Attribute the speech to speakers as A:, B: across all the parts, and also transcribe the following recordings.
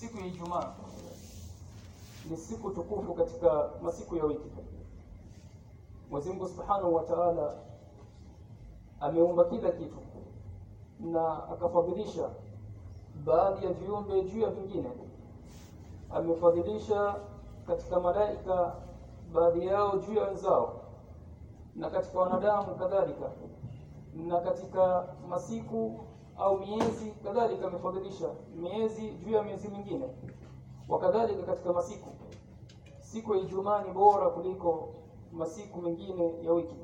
A: siku ya Ijumaa ni siku tukufu katika masiku ya wiki. Mwenyezi Mungu Subhanahu wa Ta'ala ameumba kila kitu na akafadhilisha baadhi ya viumbe juu ya vingine. Amefadhilisha katika malaika baadhi yao juu ya wenzao, na katika wanadamu kadhalika, na katika masiku au miezi kadhalika amefadhilisha miezi juu ya miezi mingine. Wakadhalika katika masiku, siku ya Ijumaa ni bora kuliko masiku mengine ya wiki.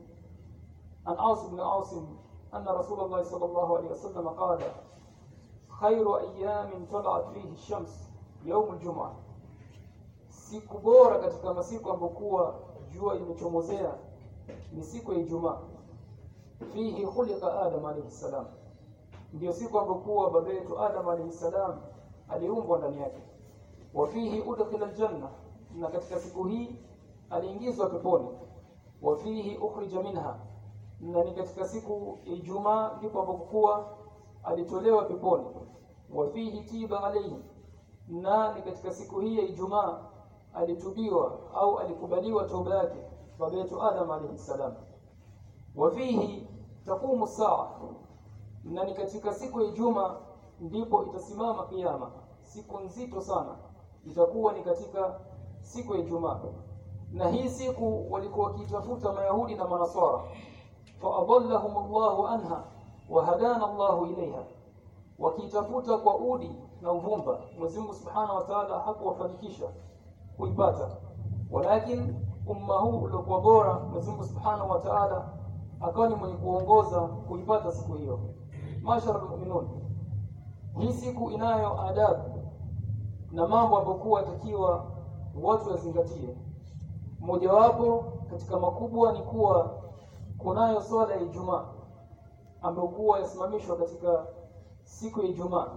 A: An Aus ibn Asim anna Rasulullah sallallahu alayhi wasallam qala khairu ayamin tala'at fihi ash-shams yawm al-jum'ah, siku bora katika masiku ambokuwa jua imechomozea ni siku ya Ijumaa. Fihi khuliqa Adam alayhi salam, ndio siku ambokuwa baba yetu Adam alayhi salam aliumbwa ndani yake. Wa fihi udkhila aljanna, na katika siku hii aliingizwa peponi. Wa fihi ukhrija minha, na ni katika siku Ijumaa ndipo ambokuwa alitolewa peponi. Wa fihi tiba alayhi, na ni katika siku hii ya Ijumaa alitubiwa au alikubaliwa toba yake baba yetu Adam alayhi salam. Wa fihi taqumu saa, na ni katika siku ya Ijumaa ndipo itasimama kiyama. Siku nzito sana itakuwa ni katika siku ya Ijumaa, na hii siku walikuwa wakitafuta Mayahudi na Manasara, fa adallahum Allahu anha wa hadana Allahu ilaiha, wakitafuta kwa udi na uvumba. Mwenyezi Mungu Subhanahu wa Ta'ala hakuwafanikisha kuipata, walakin umma huu uliokuwa bora, Mwenyezi Mungu Subhanahu wa Ta'ala akawa ni mwenye kuongoza kuipata siku hiyo. Mashara almu'minun, hii siku inayo adabu na mambo ambayo takiwa watu wazingatie. Mojawapo katika makubwa ni kuwa kunayo swala ya Ijumaa ambayo yasimamishwa katika siku ya Ijumaa,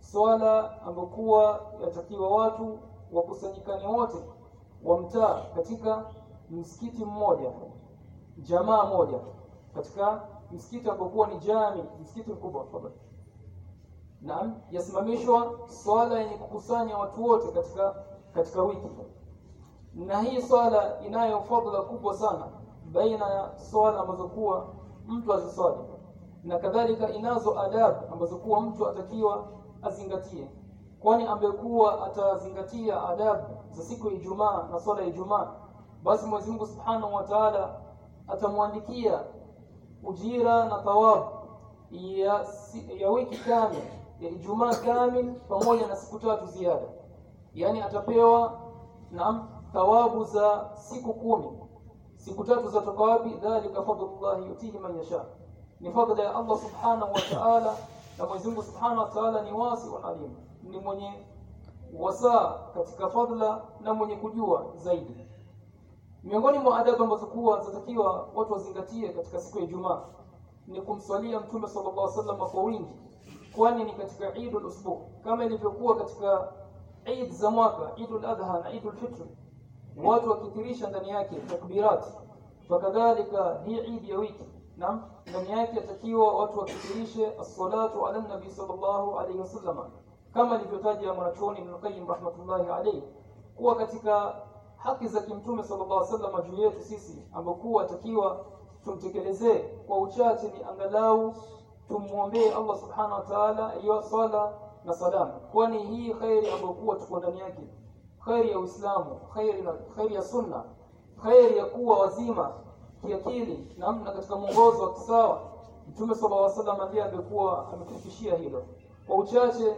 A: swala ambayo yatakiwa watu wakusanyikane wote wa mtaa katika msikiti mmoja, jamaa moja, katika msikiti ambao ni jami, msikiti mkubwa Naam, yasimamishwa swala yenye kukusanya watu wote katika katika wiki, na hii swala inayo fadhila kubwa sana baina ya swala ambazo kuwa mtu aziswali, na kadhalika inazo adabu ambazo kuwa mtu atakiwa azingatie, kwani ambekuwa atazingatia adabu za siku ya Ijumaa na swala ya Ijumaa, basi Mwenyezi Mungu Subhanahu wa Ta'ala atamwandikia ujira na thawabu ya, ya wiki kamili ya Ijumaa kamil pamoja na siku tatu ziada, yani atapewa na thawabu za siku kumi. Siku tatu za zatoka wapi? Dhalika fadlullahi yutihi man yasha, ni fadhila ya Allah subhanahu wa ta'ala, na Mwenyezi Mungu subhanahu wa ta'ala ni wasi wa alim, ni mwenye wasaa katika fadhila na mwenye kujua zaidi. Miongoni mwa adabu ambazo kuwa zatakiwa watu wazingatie katika siku ya Ijumaa ni kumswalia Mtume sallallahu alaihi wasallam kwa wingi kwani ni katika Eidul Usbu kama ilivyokuwa katika Eid za mwaka Eidul Adha na Eidul Fitr, watu wakithirisha ndani yake takbirat. Fakadhalika hii Eid ya wiki na ndani yake yatakiwa watu wakithirishe as-salatu ala nabi sallallahu alaihi wasallam, kama ilivyotaja mwanachuoni Ibn Qayyim rahmatullahi alayhi kuwa katika haki za kimtume sallallahu alaihi wasallam juu yetu sisi ambokuwa takiwa atakiwa tumtekelezee kwa uchache ni angalau tumuombee Allah subhanahu wa ta'ala hiyo sala na salamu, kwani hii khairi ambokuwa tuko ndani yake, khairi ya Uislamu, khairi na khairi ya sunna, khairi ya kuwa wazima kiakili na namna katika mwongozo wa kisawa. Mtume sallallahu alaihi wasallam ndiye amekuwa ametufikishia hilo. Kwa uchache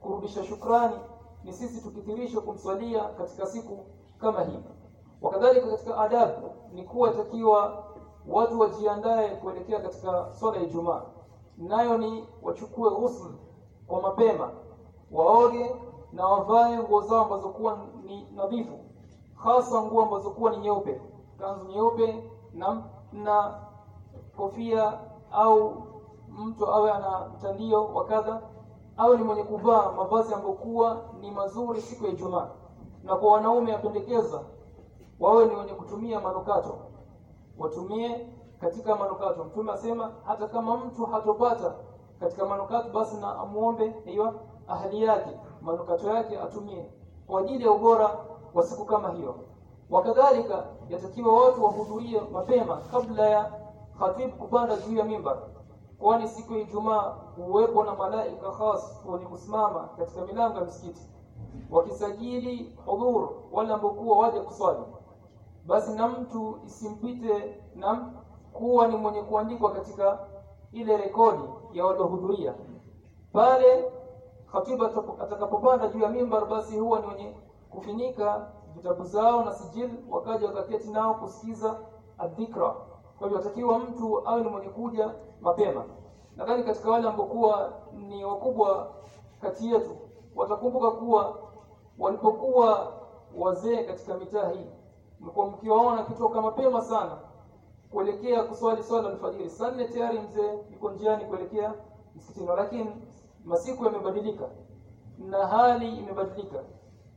A: kurudisha shukrani ni sisi tukithirisha kumswalia katika siku kama hii. Wakadhalika katika adabu ni kuwa takiwa watu wajiandae kuelekea katika swala ya Ijumaa nayo ni wachukue ghusl kwa mapema, waoge na wavae nguo zao ambazo kuwa ni nadhifu, hasa nguo ambazo kuwa ni nyeupe, kanzu nyeupe na, na kofia au mtu awe ana mtandio wa kadha, au ni mwenye kuvaa mavazi ambayo kuwa ni mazuri siku ya Ijumaa. Na kwa wanaume apendekeza wawe ni wenye kutumia manukato, watumie katika manukato. Mtume asema hata kama mtu hatopata katika manukato, basi na amuombe hiyo ahali yake manukato yake atumie kwa ajili ya ubora wa siku kama hiyo. Wakadhalika yatakiwa watu wahudhurie mapema kabla ya khatib kupanda juu ya mimba kwani siku ya Ijumaa huwepo na malaika khas wenye kusimama katika milango ya msikiti wakisajili hudhur wale ambokuwa waje kuswali basi na mtu isimpite na kuwa ni mwenye kuandikwa katika ile rekodi ya waliohudhuria. Pale khatiba atakapopanda juu ya mimbar basi huwa ni mwenye kufinika vitabu zao na sijil wakaja wakaketi nao kusikiza adhikra kwa hivyo atakiwa mtu awe ni mwenye kuja mapema. Nadhani katika wale ambokuwa ni wakubwa kati yetu watakumbuka kuwa walipokuwa wazee katika mitaa hii mlikuwa mkiwaona kitoka mapema sana kuelekea kuswali swala alfajiri. Saa tayari mzee yuko njiani kuelekea msikitini lakini masiku yamebadilika na hali imebadilika.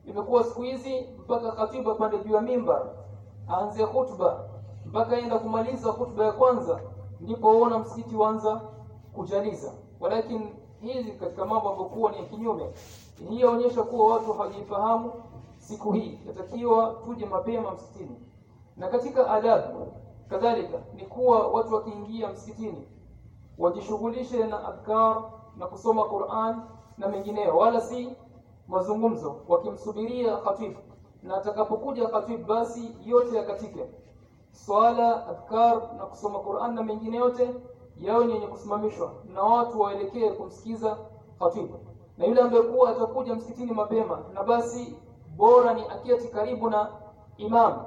A: Imekuwa siku hizi mpaka katiba pande juu ya mimbar aanze khutba mpaka enda kumaliza khutba ya kwanza ndipo uona msikiti uanza kujaliza. Walakini hizi katika mambo ambayo ni kinyume hii yaonyesha kuwa watu hawajifahamu siku hii. Yatakiwa tuje mapema msikitini. Na katika adabu kadhalika ni kuwa watu wakiingia msikitini wajishughulishe na adhkar na kusoma Qur'an na mengineyo wala si mazungumzo wakimsubiria khatib. Na atakapokuja khatib basi yote yakatike swala adhkar na kusoma Qur'an na mengine yote yawe ni yenye kusimamishwa. Na watu waelekee kumsikiza khatib na yule ambaye kuwa atakuja msikitini mapema na basi bora ni aketi karibu na imam.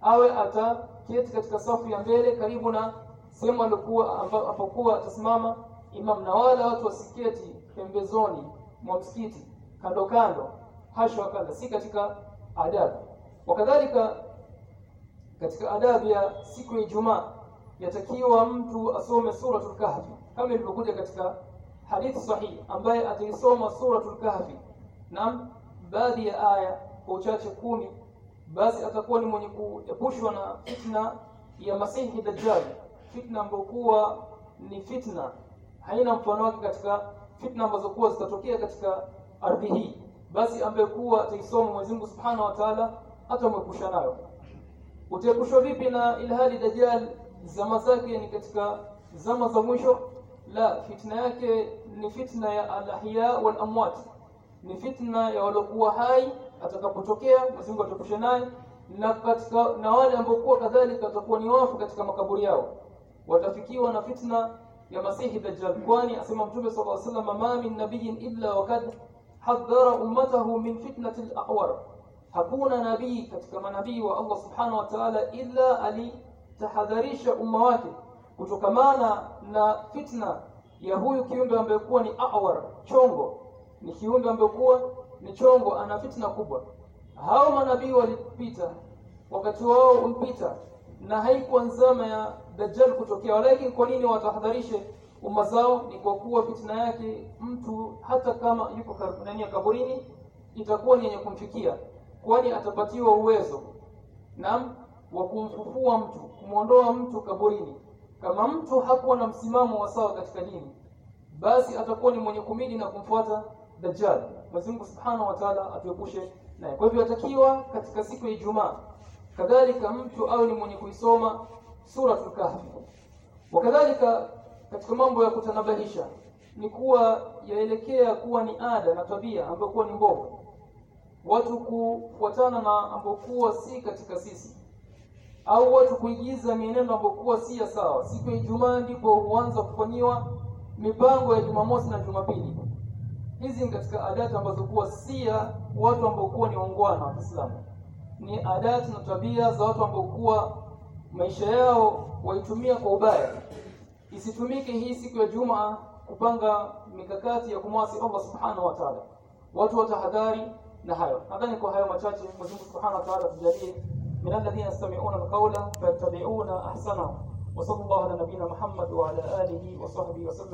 A: Awe ataketi katika safu ya mbele karibu na sehemu alikuwa apokuwa atasimama imam na wala watu wasiketi pembezoni mwa msikiti kando kando hasha wakanda si katika adabu. Wakadhalika katika adabu ya siku ya Ijumaa yatakiwa mtu asome suratul kahfi kama ilivyokuja katika hadithi sahihi ambaye ataisoma suratul kahfi. Naam baadhi ya aya kwa uchache kumi basi atakuwa ni mwenye kuepushwa na fitna ya masihi dajjal fitna ambayo kuwa ni fitna. Haina mfano wake katika fitna ambazo kuwa zitatokea katika ardhi hii. Basi ambaye kuwa ataisoma Mwenyezi Mungu Subhanahu wa Ta'ala atamwepusha nayo. Utaepushwa vipi na ilhali dajjal? Zama zake ni katika zama za mwisho لا فتنة نفتنا يا الأحياء والأموات. نفتنا يا ولقوة هاي أتكبر توكيا مزنجة تكشناي نكتك نوال أمبوكو كذلك تكون يوم فكتك مكبرياو وتفكي ونفتنا يا مسيح الدجال. قواني أسمى مجوب صلى الله عليه وسلم ما من نبي إلا وقد حذر أمته من فتنة الأعور هكون نبي كتك نبي والله سبحانه وتعالى إلا ألي تحذريش أمواتي kutokamana na fitna ya huyu kiumbe ambaye kuwa ni a'war chongo. Ni kiumbe ambaye kuwa ni chongo ana fitna kubwa. Hao manabii walipita wakati wao ulipita na haikuwa nzama ya dajjal kutokea. Lakini kwa nini watahadharishe umma zao? Ni kwa kuwa fitna yake mtu hata kama yuko ndani ya kaburini itakuwa ni yenye kumfikia kwani atapatiwa uwezo. Naam wa kumfufua mtu kumwondoa mtu kaburini kama mtu hakuwa na msimamo wa sawa katika dini basi atakuwa ni mwenye kumidi na kumfuata dajjal. Mwenyezi Subhanahu wa Ta'ala atuepushe naye. Kwa hivyo atakiwa katika siku ya Ijumaa kadhalika mtu awe ni mwenye kuisoma suratul kahfi wakadhalika katika mambo ya kutanabahisha ni kuwa yaelekea kuwa ni ada na tabia ambayo kuwa ni mbovu watu kufuatana na ambokuwa si katika sisi au watu kuigiza mienendo ambayo kuwa si ya sawa. Siku ya Ijumaa ndipo huanza kufanyiwa mipango ya Jumamosi na Jumapili. Hizi ni katika adati ambazo kuwa si ya watu ambao kuwa ni waungwana wa Kiislamu. Ni adati na tabia za watu ambao kuwa maisha yao waitumia kwa ubaya. Isitumike hii siku ya Jumaa kupanga mikakati ya kumwasi Allah Subhanahu wa Ta'ala. Watu watahadhari na hayo. Nadhani kwa hayo machache Mwenyezi Mungu Subhanahu wa Ta'ala tujalie من الذين يستمعون القول فيتبعون أحسنه وصلى الله على نبينا محمد وعلى آله وصحبه وسلم.